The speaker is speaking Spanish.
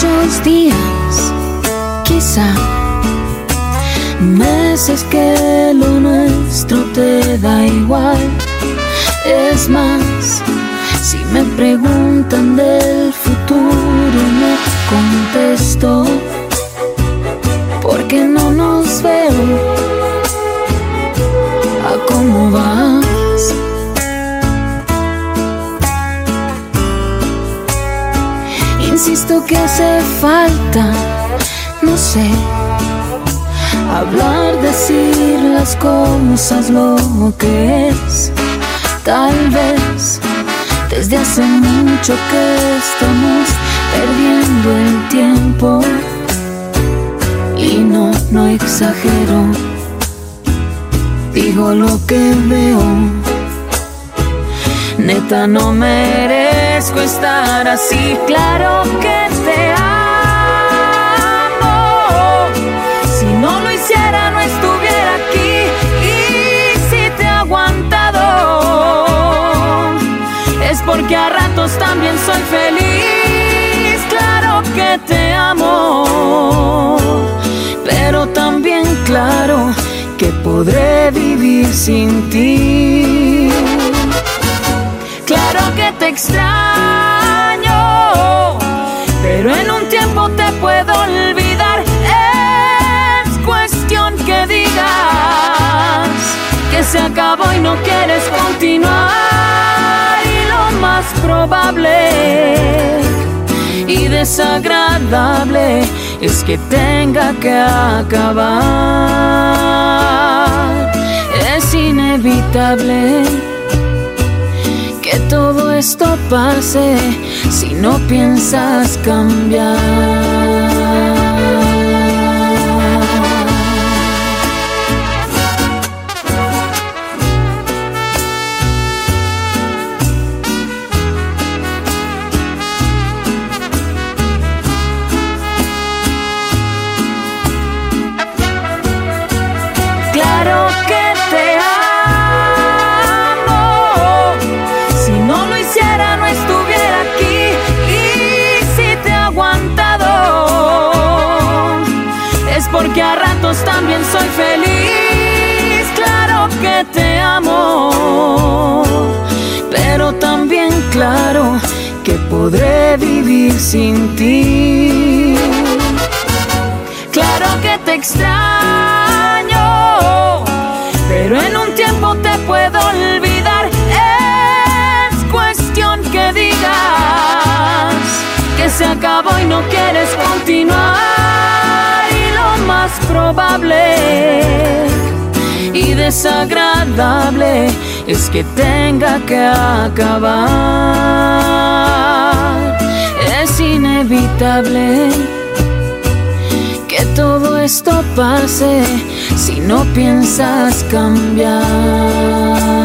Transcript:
muchos días, quizá meses que lo nuestro te da igual. Es más, si me preguntan del futuro, no contesto, porque no nos veo a cómo vas. Que hace falta, no sé, hablar, decir las cosas lo que es. Tal vez desde hace mucho que estamos perdiendo el tiempo. Y no, no exagero, digo lo que veo. Neta, no merezco estar así, claro que porque a ratos también soy feliz. Claro que te amo, pero también claro que podré vivir sin ti. Claro que te extraño, pero en un tiempo te puedo olvidar. Es cuestión que digas que se acabó y no quieres continuar. Probable y desagradable es que tenga que acabar. Es inevitable que todo esto pase si no piensas cambiar. Podré vivir sin ti. Claro que te extraño, pero en un tiempo te puedo olvidar. Es cuestión que digas que se acabó y no quieres continuar. Y lo más probable y desagradable es que tenga que acabar. Inevitable que todo esto pase si no piensas cambiar.